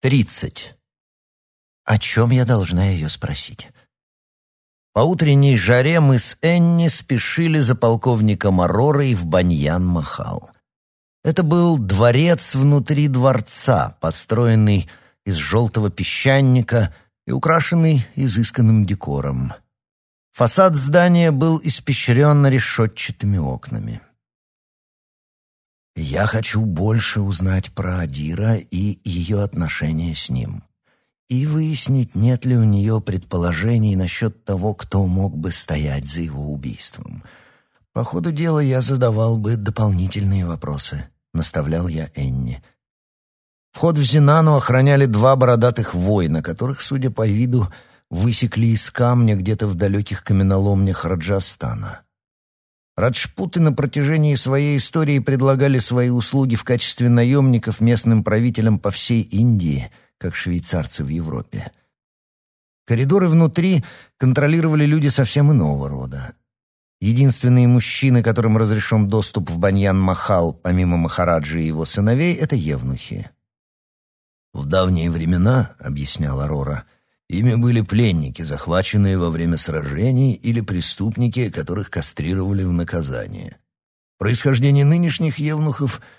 Тридцать. О чем я должна ее спросить? По утренней жаре мы с Энни спешили за полковником Аророй в Баньян-Махал. Это был дворец внутри дворца, построенный из желтого песчаника и украшенный изысканным декором. Фасад здания был испещрен решетчатыми окнами. Я хочу больше узнать про Адира и ее отношения с ним и выяснить, нет ли у нее предположений насчет того, кто мог бы стоять за его убийством. По ходу дела я задавал бы дополнительные вопросы, наставлял я Энни. Вход в Зинану охраняли два бородатых воина, которых, судя по виду, высекли из камня где-то в далеких каменоломнях Раджастана. Раджпуты на протяжении своей истории предлагали свои услуги в качестве наемников местным правителям по всей Индии — как швейцарцы в Европе. Коридоры внутри контролировали люди совсем иного рода. Единственные мужчины, которым разрешен доступ в Баньян-Махал, помимо Махараджи и его сыновей, это евнухи. «В давние времена, — объясняла Рора, — ими были пленники, захваченные во время сражений, или преступники, которых кастрировали в наказание. Происхождение нынешних евнухов —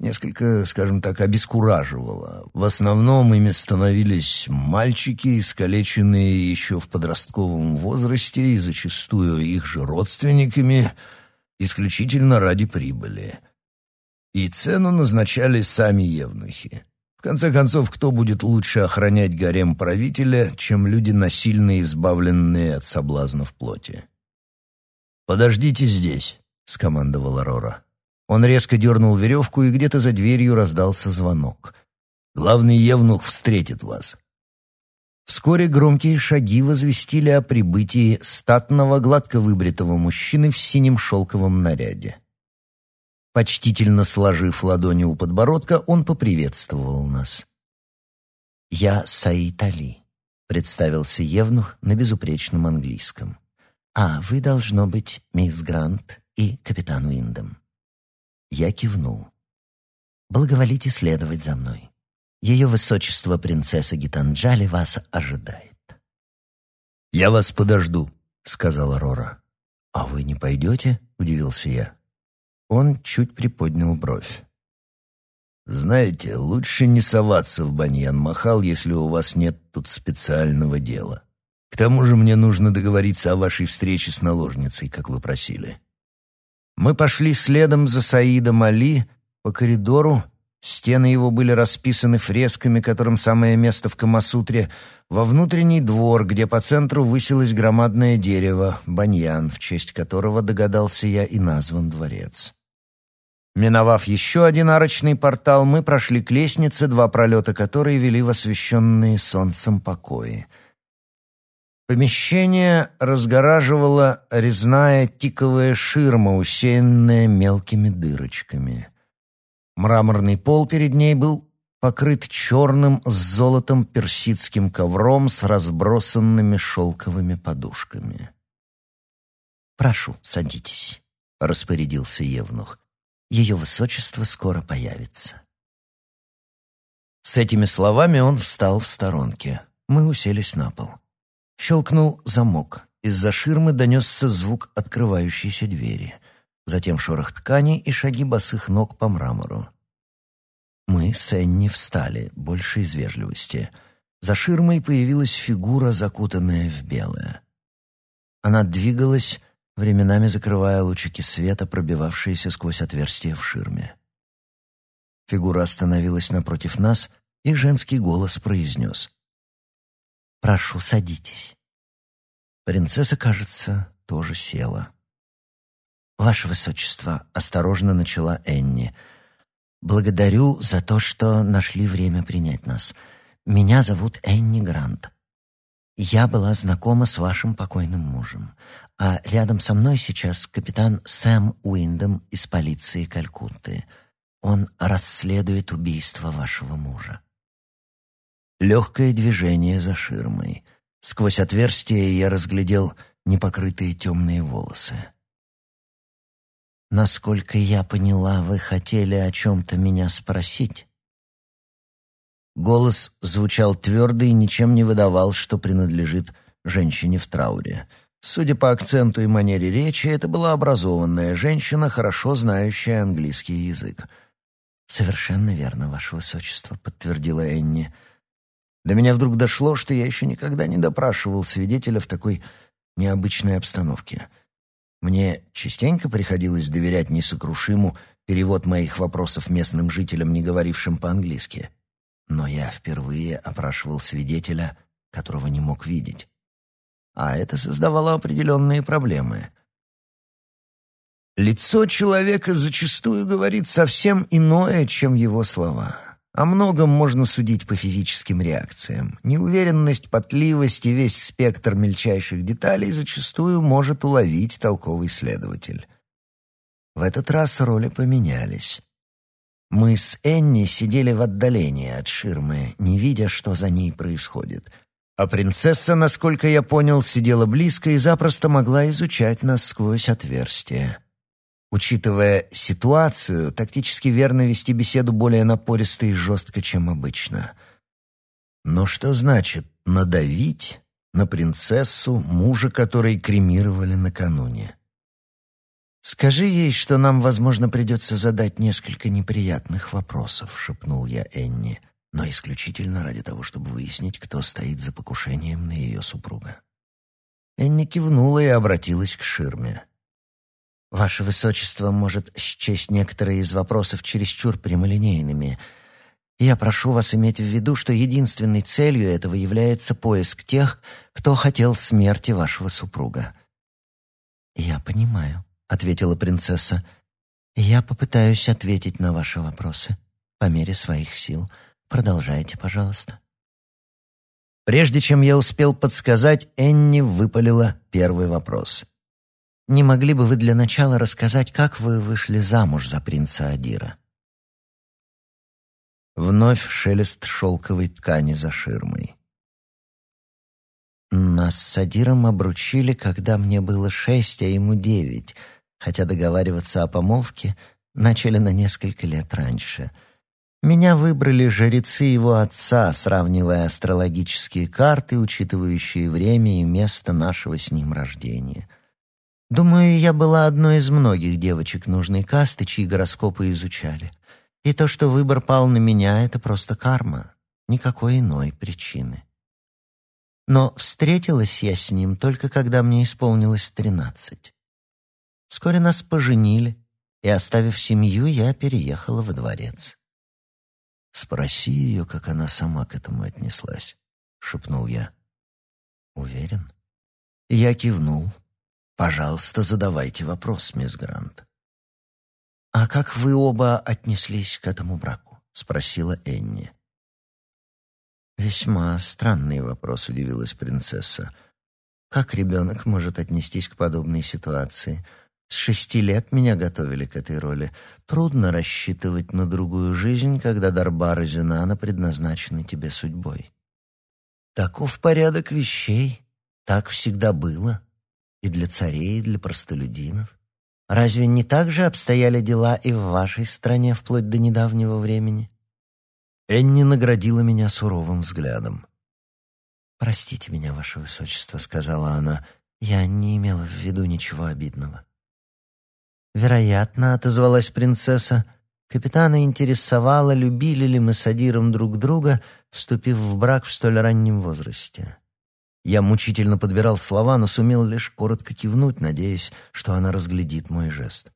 несколько, скажем так, обескураживало. В основном ими становились мальчики, искалеченные еще в подростковом возрасте и зачастую их же родственниками, исключительно ради прибыли. И цену назначали сами евнухи. В конце концов, кто будет лучше охранять гарем правителя, чем люди, насильно избавленные от соблазнов плоти? «Подождите здесь», — скомандовала Рора. Он резко дернул веревку, и где-то за дверью раздался звонок. «Главный евнух встретит вас». Вскоре громкие шаги возвестили о прибытии статного, гладко выбритого мужчины в синем шелковом наряде. Почтительно сложив ладони у подбородка, он поприветствовал нас. «Я Саид Али», — представился Евнух на безупречном английском. «А вы, должно быть, мисс Грант и капитан Уиндом». Я кивнул. «Благоволите следовать за мной. Ее высочество принцесса Гитанджали вас ожидает». «Я вас подожду», — сказала Рора. «А вы не пойдете?» — удивился я. Он чуть приподнял бровь. «Знаете, лучше не соваться в Баньян-Махал, если у вас нет тут специального дела. К тому же мне нужно договориться о вашей встрече с наложницей, как вы просили». Мы пошли следом за Саидом Али по коридору. Стены его были расписаны фресками, которым самое место в Камасутре, во внутренний двор, где по центру высилось громадное дерево, баньян, в честь которого, догадался я, и назван дворец. Миновав еще один арочный портал, мы прошли к лестнице, два пролета которой вели в освещенные солнцем покои — Помещение разгораживала резная тиковая ширма, усеянная мелкими дырочками. Мраморный пол перед ней был покрыт черным с золотом персидским ковром с разбросанными шелковыми подушками. «Прошу, садитесь», — распорядился Евнух. «Ее высочество скоро появится». С этими словами он встал в сторонке. Мы уселись на пол. Щелкнул замок. Из-за ширмы донесся звук открывающейся двери. Затем шорох ткани и шаги босых ног по мрамору. Мы с Энни встали, больше из вежливости. За ширмой появилась фигура, закутанная в белое. Она двигалась, временами закрывая лучики света, пробивавшиеся сквозь отверстие в ширме. Фигура остановилась напротив нас, и женский голос произнес. Прошу, садитесь. Принцесса, кажется, тоже села. Ваше высочество, осторожно начала Энни. Благодарю за то, что нашли время принять нас. Меня зовут Энни Грант. Я была знакома с вашим покойным мужем, а рядом со мной сейчас капитан Сэм Уиндом из полиции Калькутты. Он расследует убийство вашего мужа. Легкое движение за ширмой. Сквозь отверстие я разглядел непокрытые темные волосы. «Насколько я поняла, вы хотели о чем-то меня спросить?» Голос звучал твердо и ничем не выдавал, что принадлежит женщине в трауре. Судя по акценту и манере речи, это была образованная женщина, хорошо знающая английский язык. «Совершенно верно, Ваше Высочество», — подтвердила Энни. До меня вдруг дошло, что я еще никогда не допрашивал свидетеля в такой необычной обстановке. Мне частенько приходилось доверять несокрушиму перевод моих вопросов местным жителям, не говорившим по-английски. Но я впервые опрашивал свидетеля, которого не мог видеть. А это создавало определенные проблемы. Лицо человека зачастую говорит совсем иное, чем его слова. О многом можно судить по физическим реакциям. Неуверенность, потливость и весь спектр мельчайших деталей зачастую может уловить толковый следователь. В этот раз роли поменялись. Мы с Энни сидели в отдалении от ширмы, не видя, что за ней происходит. А принцесса, насколько я понял, сидела близко и запросто могла изучать нас сквозь отверстие. Учитывая ситуацию, тактически верно вести беседу более напористо и жестко, чем обычно. Но что значит «надавить» на принцессу, мужа которой кремировали накануне? «Скажи ей, что нам, возможно, придется задать несколько неприятных вопросов», — шепнул я Энни, но исключительно ради того, чтобы выяснить, кто стоит за покушением на ее супруга. Энни кивнула и обратилась к ширме. Ваше Высочество может счесть некоторые из вопросов чересчур прямолинейными. Я прошу вас иметь в виду, что единственной целью этого является поиск тех, кто хотел смерти вашего супруга». «Я понимаю», — ответила принцесса. «Я попытаюсь ответить на ваши вопросы по мере своих сил. Продолжайте, пожалуйста». Прежде чем я успел подсказать, Энни выпалила первый вопрос — не могли бы вы для начала рассказать, как вы вышли замуж за принца Адира?» Вновь шелест шелковой ткани за ширмой. Нас с Адиром обручили, когда мне было шесть, а ему девять, хотя договариваться о помолвке начали на несколько лет раньше. Меня выбрали жрецы его отца, сравнивая астрологические карты, учитывающие время и место нашего с ним рождения — Думаю, я была одной из многих девочек нужной касты, чьи гороскопы изучали. И то, что выбор пал на меня, это просто карма, никакой иной причины. Но встретилась я с ним только когда мне исполнилось тринадцать. Вскоре нас поженили, и, оставив семью, я переехала во дворец. «Спроси ее, как она сама к этому отнеслась», — шепнул я. «Уверен?» Я кивнул, Пожалуйста, задавайте вопрос, мисс Грант. А как вы оба отнеслись к этому браку? спросила Энни. Весьма странный вопрос, удивилась принцесса. Как ребенок может отнестись к подобной ситуации? С шести лет меня готовили к этой роли. Трудно рассчитывать на другую жизнь, когда Дарбар и Зинана предназначены тебе судьбой. Таков порядок вещей. Так всегда было и для царей, и для простолюдинов. Разве не так же обстояли дела и в вашей стране вплоть до недавнего времени? Энни наградила меня суровым взглядом. «Простите меня, ваше высочество», — сказала она, — «я не имела в виду ничего обидного». «Вероятно», — отозвалась принцесса, — «капитана интересовало, любили ли мы с Адиром друг друга, вступив в брак в столь раннем возрасте. Я мучительно подбирал слова, но сумел лишь коротко кивнуть, надеясь, что она разглядит мой жест.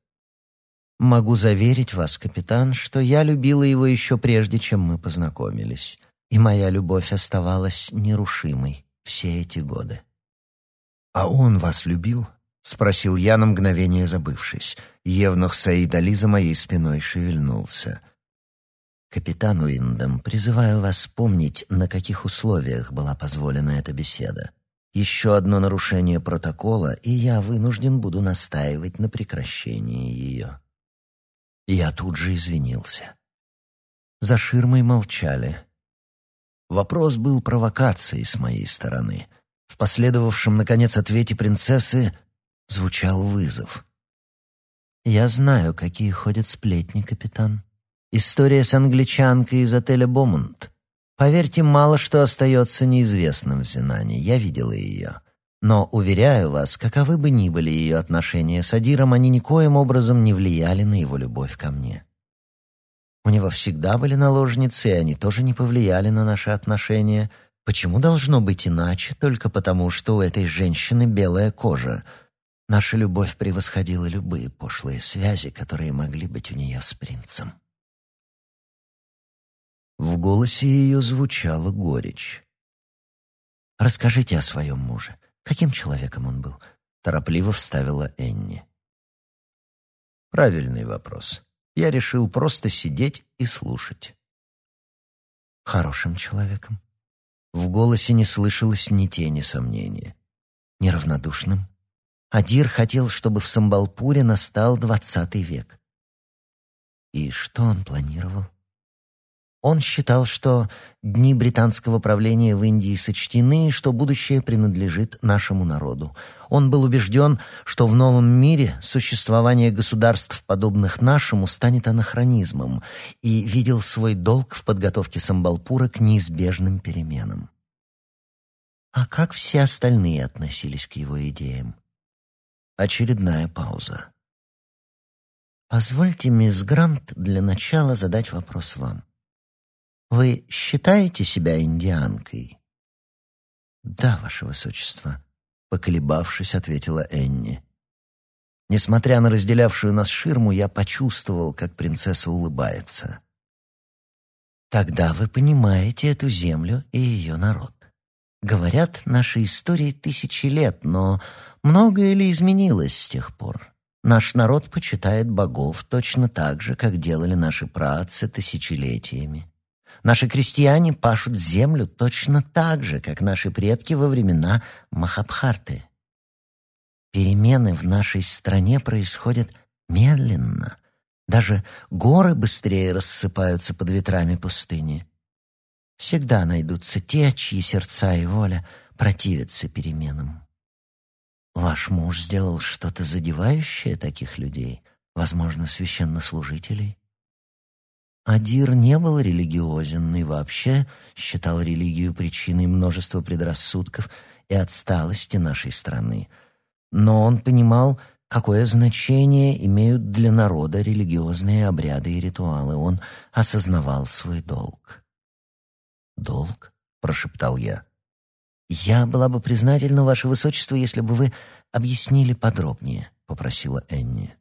«Могу заверить вас, капитан, что я любила его еще прежде, чем мы познакомились, и моя любовь оставалась нерушимой все эти годы». «А он вас любил?» — спросил я на мгновение забывшись. Евнух Саид Али за моей спиной шевельнулся — Капитан Уиндом, призываю вас вспомнить, на каких условиях была позволена эта беседа. Еще одно нарушение протокола, и я вынужден буду настаивать на прекращении ее. Я тут же извинился. За ширмой молчали. Вопрос был провокацией с моей стороны. В последовавшем, наконец, ответе принцессы звучал вызов. «Я знаю, какие ходят сплетни, капитан. История с англичанкой из отеля «Бомонд». Поверьте, мало что остается неизвестным в Зинане. Я видела ее. Но, уверяю вас, каковы бы ни были ее отношения с Адиром, они никоим образом не влияли на его любовь ко мне. У него всегда были наложницы, и они тоже не повлияли на наши отношения. Почему должно быть иначе, только потому, что у этой женщины белая кожа? Наша любовь превосходила любые пошлые связи, которые могли быть у нее с принцем. В голосе ее звучала горечь. «Расскажите о своем муже. Каким человеком он был?» — торопливо вставила Энни. «Правильный вопрос. Я решил просто сидеть и слушать». «Хорошим человеком?» В голосе не слышалось ни тени сомнения. «Неравнодушным?» Адир хотел, чтобы в Самбалпуре настал двадцатый век. И что он планировал? Он считал, что дни британского правления в Индии сочтены что будущее принадлежит нашему народу. Он был убежден, что в новом мире существование государств, подобных нашему, станет анахронизмом, и видел свой долг в подготовке Самбалпура к неизбежным переменам. А как все остальные относились к его идеям? Очередная пауза. «Позвольте, мисс Грант, для начала задать вопрос вам. Вы считаете себя индианкой? Да, ваше высочество, поколебавшись, ответила Энни. Несмотря на разделявшую нас ширму, я почувствовал, как принцесса улыбается. Тогда вы понимаете эту землю и ее народ. Говорят, нашей истории тысячи лет, но многое ли изменилось с тех пор? Наш народ почитает богов точно так же, как делали наши праотцы тысячелетиями. Наши крестьяне пашут землю точно так же, как наши предки во времена Махабхарты. Перемены в нашей стране происходят медленно. Даже горы быстрее рассыпаются под ветрами пустыни. Всегда найдутся те, чьи сердца и воля противятся переменам. Ваш муж сделал что-то задевающее таких людей, возможно, священнослужителей. Адир не был религиозен и вообще считал религию причиной множества предрассудков и отсталости нашей страны. Но он понимал, какое значение имеют для народа религиозные обряды и ритуалы. Он осознавал свой долг. «Долг?» — прошептал я. «Я была бы признательна, Ваше Высочество, если бы вы объяснили подробнее», — попросила Энни.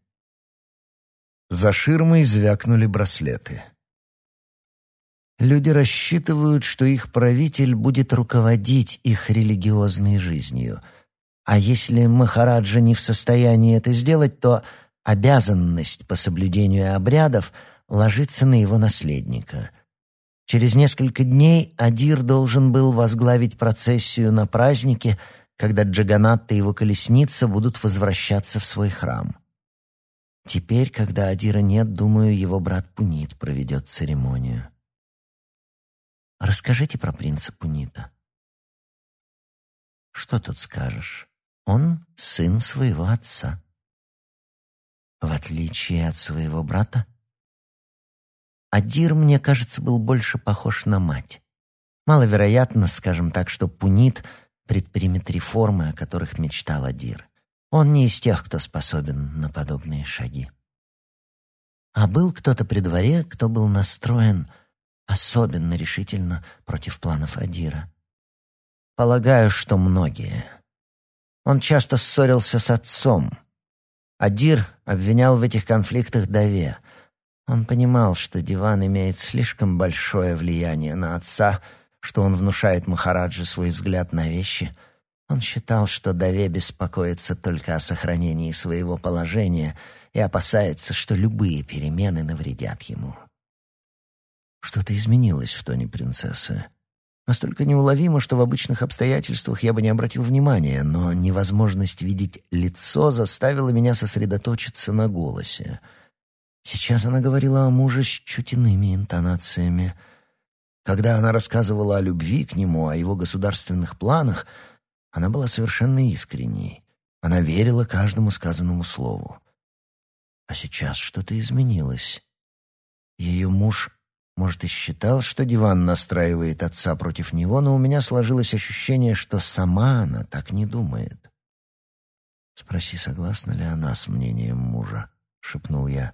За ширмой звякнули браслеты. Люди рассчитывают, что их правитель будет руководить их религиозной жизнью. А если Махараджа не в состоянии это сделать, то обязанность по соблюдению обрядов ложится на его наследника. Через несколько дней Адир должен был возглавить процессию на празднике, когда Джаганатта и его колесница будут возвращаться в свой храм. Теперь, когда Адира нет, думаю, его брат Пунит проведет церемонию. Расскажите про принца Пунита. Что тут скажешь? Он сын своего отца. В отличие от своего брата, Адир, мне кажется, был больше похож на мать. Маловероятно, скажем так, что Пунит предпримет реформы, о которых мечтал Адир. Он не из тех, кто способен на подобные шаги. А был кто-то при дворе, кто был настроен особенно решительно против планов Адира. Полагаю, что многие. Он часто ссорился с отцом. Адир обвинял в этих конфликтах Даве. Он понимал, что Диван имеет слишком большое влияние на отца, что он внушает Махараджи свой взгляд на вещи — он считал, что Даве беспокоится только о сохранении своего положения и опасается, что любые перемены навредят ему. Что-то изменилось в тоне принцессы. Настолько неуловимо, что в обычных обстоятельствах я бы не обратил внимания, но невозможность видеть лицо заставила меня сосредоточиться на голосе. Сейчас она говорила о муже с чуть иными интонациями. Когда она рассказывала о любви к нему, о его государственных планах — она была совершенно искренней. Она верила каждому сказанному слову. А сейчас что-то изменилось. Ее муж Может, и считал, что диван настраивает отца против него, но у меня сложилось ощущение, что сама она так не думает. «Спроси, согласна ли она с мнением мужа», — шепнул я,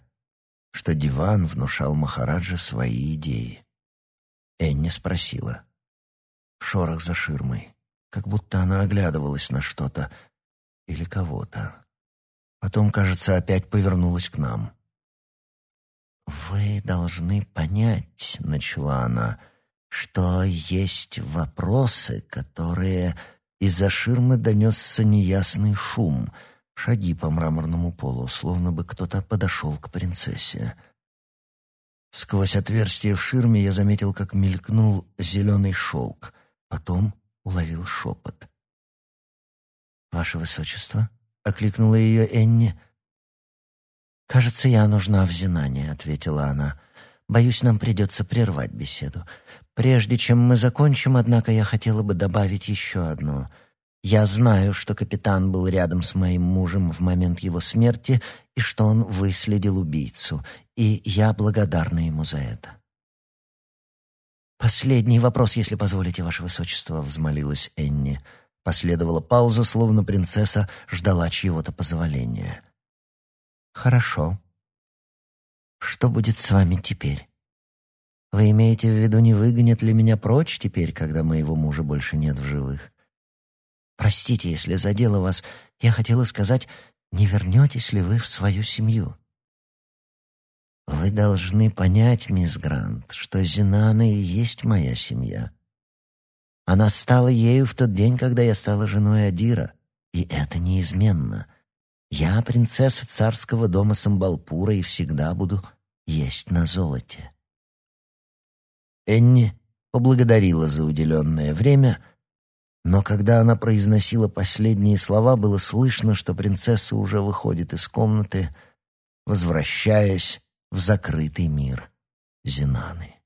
что диван внушал Махараджа свои идеи. Энни спросила. Шорох за ширмой, как будто она оглядывалась на что-то или кого-то. Потом, кажется, опять повернулась к нам. «Вы должны понять», — начала она, — «что есть вопросы, которые...» Из-за ширмы донесся неясный шум, шаги по мраморному полу, словно бы кто-то подошел к принцессе. Сквозь отверстие в ширме я заметил, как мелькнул зеленый шелк, потом уловил шепот. «Ваше Высочество», — окликнула ее Энни. «Кажется, я нужна в Зинане», — ответила она. «Боюсь, нам придется прервать беседу. Прежде чем мы закончим, однако, я хотела бы добавить еще одно. Я знаю, что капитан был рядом с моим мужем в момент его смерти и что он выследил убийцу, и я благодарна ему за это. «Последний вопрос, если позволите, Ваше Высочество», — взмолилась Энни. Последовала пауза, словно принцесса ждала чьего-то позволения. «Хорошо. Что будет с вами теперь? Вы имеете в виду, не выгонят ли меня прочь теперь, когда моего мужа больше нет в живых? Простите, если задело вас. Я хотела сказать, не вернетесь ли вы в свою семью?» «Вы должны понять, мисс Грант, что Зинана и есть моя семья. Она стала ею в тот день, когда я стала женой Адира, и это неизменно. Я принцесса царского дома Самбалпура и всегда буду есть на золоте». Энни поблагодарила за уделенное время, но когда она произносила последние слова, было слышно, что принцесса уже выходит из комнаты, возвращаясь в закрытый мир Зинаны.